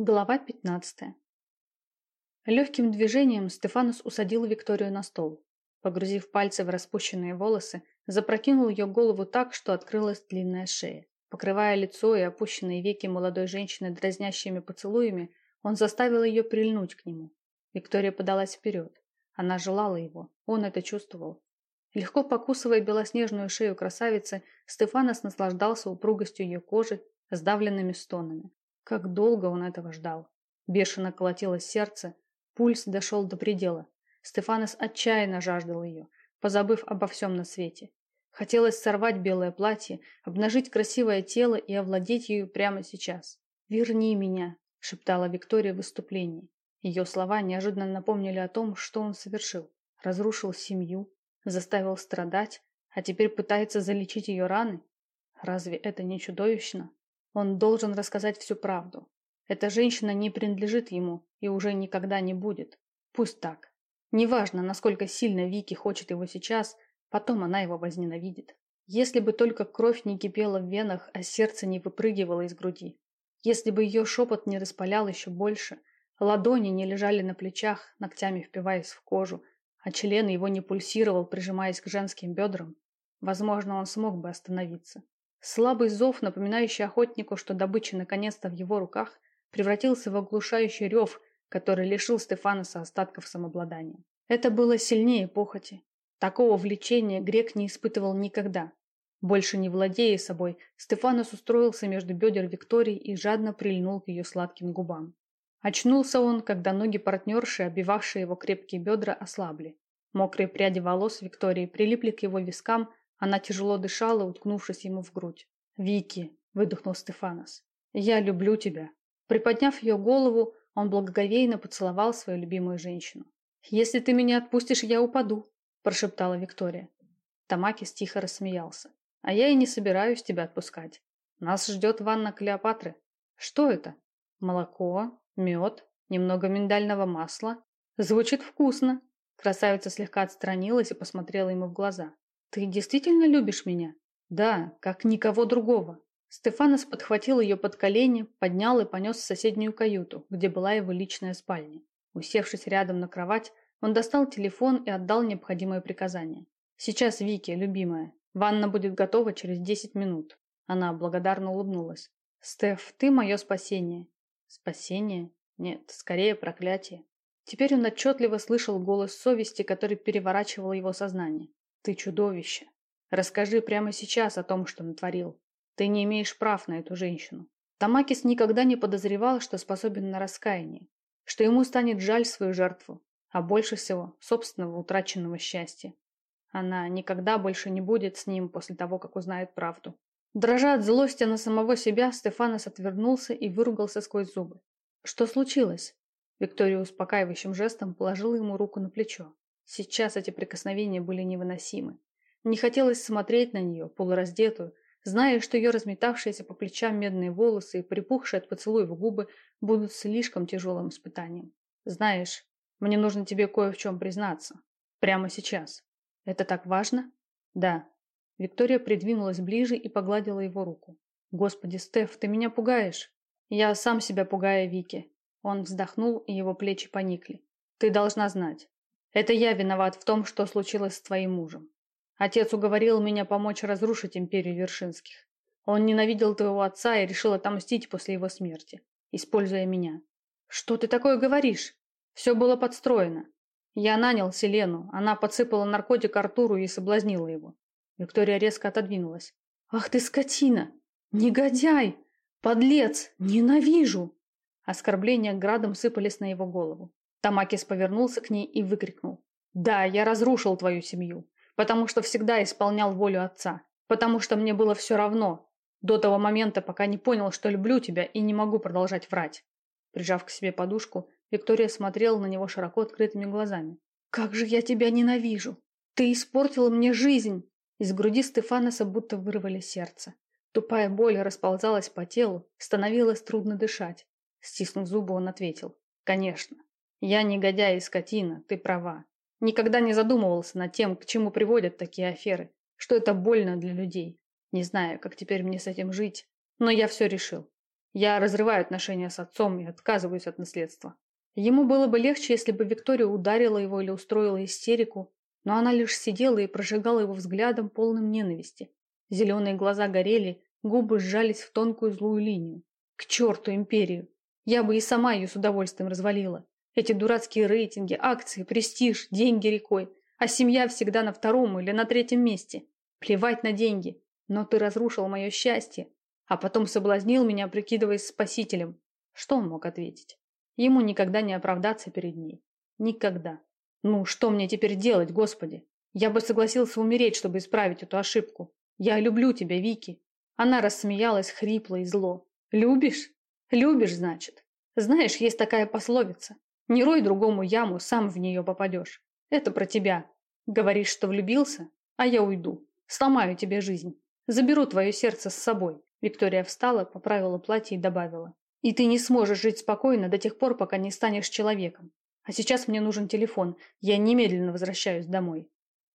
Глава 15. Легким движением Стефанус усадил Викторию на стол. Погрузив пальцы в распущенные волосы, запрокинул ее голову так, что открылась длинная шея. Покрывая лицо и опущенные веки молодой женщины дразнящими поцелуями, он заставил ее прильнуть к нему. Виктория подалась вперед. Она желала его, он это чувствовал. Легко покусывая белоснежную шею красавицы, Стефанос наслаждался упругостью ее кожи, сдавленными стонами. Как долго он этого ждал. Бешено колотилось сердце, пульс дошел до предела. Стефанос отчаянно жаждал ее, позабыв обо всем на свете. Хотелось сорвать белое платье, обнажить красивое тело и овладеть ею прямо сейчас. «Верни меня», – шептала Виктория в выступлении. Ее слова неожиданно напомнили о том, что он совершил. Разрушил семью, заставил страдать, а теперь пытается залечить ее раны. Разве это не чудовищно? Он должен рассказать всю правду. Эта женщина не принадлежит ему и уже никогда не будет. Пусть так. Неважно, насколько сильно Вики хочет его сейчас, потом она его возненавидит. Если бы только кровь не кипела в венах, а сердце не выпрыгивало из груди. Если бы ее шепот не распалял еще больше, ладони не лежали на плечах, ногтями впиваясь в кожу, а член его не пульсировал, прижимаясь к женским бедрам, возможно, он смог бы остановиться. Слабый зов, напоминающий охотнику, что добыча наконец-то в его руках, превратился в оглушающий рев, который лишил Стефаноса остатков самообладания. Это было сильнее похоти. Такого влечения грек не испытывал никогда. Больше не владея собой, Стефанос устроился между бедер Виктории и жадно прильнул к ее сладким губам. Очнулся он, когда ноги партнерши, обивавшие его крепкие бедра, ослабли. Мокрые пряди волос Виктории прилипли к его вискам, она тяжело дышала, уткнувшись ему в грудь. «Вики!» – выдохнул Стефанос. «Я люблю тебя!» Приподняв ее голову, он благоговейно поцеловал свою любимую женщину. «Если ты меня отпустишь, я упаду», – прошептала Виктория. Тамакис тихо рассмеялся. «А я и не собираюсь тебя отпускать. Нас ждет ванна Клеопатры. Что это? Молоко, мед, немного миндального масла. Звучит вкусно». Красавица слегка отстранилась и посмотрела ему в глаза. «Ты действительно любишь меня?» «Да, как никого другого». Стефанос подхватил ее под колени, поднял и понес в соседнюю каюту, где была его личная спальня. Усевшись рядом на кровать, он достал телефон и отдал необходимое приказание. «Сейчас, Вики, любимая. Ванна будет готова через 10 минут». Она благодарно улыбнулась. «Стеф, ты мое спасение». «Спасение? Нет, скорее проклятие». Теперь он отчетливо слышал голос совести, который переворачивал его сознание. Ты чудовище. Расскажи прямо сейчас о том, что натворил. Ты не имеешь прав на эту женщину. Тамакис никогда не подозревал, что способен на раскаяние, что ему станет жаль свою жертву, а больше всего собственного утраченного счастья. Она никогда больше не будет с ним после того, как узнает правду. Дрожа от злости на самого себя, Стефанос отвернулся и выругался сквозь зубы. Что случилось? Виктория успокаивающим жестом положила ему руку на плечо. Сейчас эти прикосновения были невыносимы. Не хотелось смотреть на нее, полураздетую, зная, что ее разметавшиеся по плечам медные волосы и припухшие от поцелуев губы будут слишком тяжелым испытанием. «Знаешь, мне нужно тебе кое в чем признаться. Прямо сейчас. Это так важно?» «Да». Виктория придвинулась ближе и погладила его руку. «Господи, Стеф, ты меня пугаешь!» «Я сам себя пугаю, Вики». Он вздохнул, и его плечи поникли. «Ты должна знать. Это я виноват в том, что случилось с твоим мужем. Отец уговорил меня помочь разрушить империю Вершинских. Он ненавидел твоего отца и решил отомстить после его смерти, используя меня. Что ты такое говоришь? Все было подстроено. Я нанял Селену, она подсыпала наркотик Артуру и соблазнила его. Виктория резко отодвинулась. «Ах ты скотина! Негодяй! Подлец! Ненавижу!» Оскорбления градом сыпались на его голову. Тамакис повернулся к ней и выкрикнул. «Да, я разрушил твою семью, потому что всегда исполнял волю отца, потому что мне было все равно, до того момента, пока не понял, что люблю тебя и не могу продолжать врать». Прижав к себе подушку, Виктория смотрела на него широко открытыми глазами. «Как же я тебя ненавижу! Ты испортила мне жизнь!» Из груди Стефаноса будто вырвали сердце. Тупая боль расползалась по телу, становилось трудно дышать. Стиснув зубы, он ответил. «Конечно. Я негодяй и скотина, ты права. Никогда не задумывался над тем, к чему приводят такие аферы, что это больно для людей. Не знаю, как теперь мне с этим жить, но я все решил. Я разрываю отношения с отцом и отказываюсь от наследства. Ему было бы легче, если бы Виктория ударила его или устроила истерику, но она лишь сидела и прожигала его взглядом, полным ненависти. Зеленые глаза горели, губы сжались в тонкую злую линию. К черту империю! Я бы и сама ее с удовольствием развалила. Эти дурацкие рейтинги, акции, престиж, деньги рекой. А семья всегда на втором или на третьем месте. Плевать на деньги. Но ты разрушил мое счастье. А потом соблазнил меня, прикидываясь спасителем. Что он мог ответить? Ему никогда не оправдаться перед ней. Никогда. Ну, что мне теперь делать, Господи? Я бы согласился умереть, чтобы исправить эту ошибку. Я люблю тебя, Вики. Она рассмеялась хрипло и зло. Любишь? Любишь, значит. Знаешь, есть такая пословица. Не рой другому яму, сам в нее попадешь. Это про тебя. Говоришь, что влюбился, а я уйду. Сломаю тебе жизнь. Заберу твое сердце с собой. Виктория встала, поправила платье и добавила. И ты не сможешь жить спокойно до тех пор, пока не станешь человеком. А сейчас мне нужен телефон. Я немедленно возвращаюсь домой.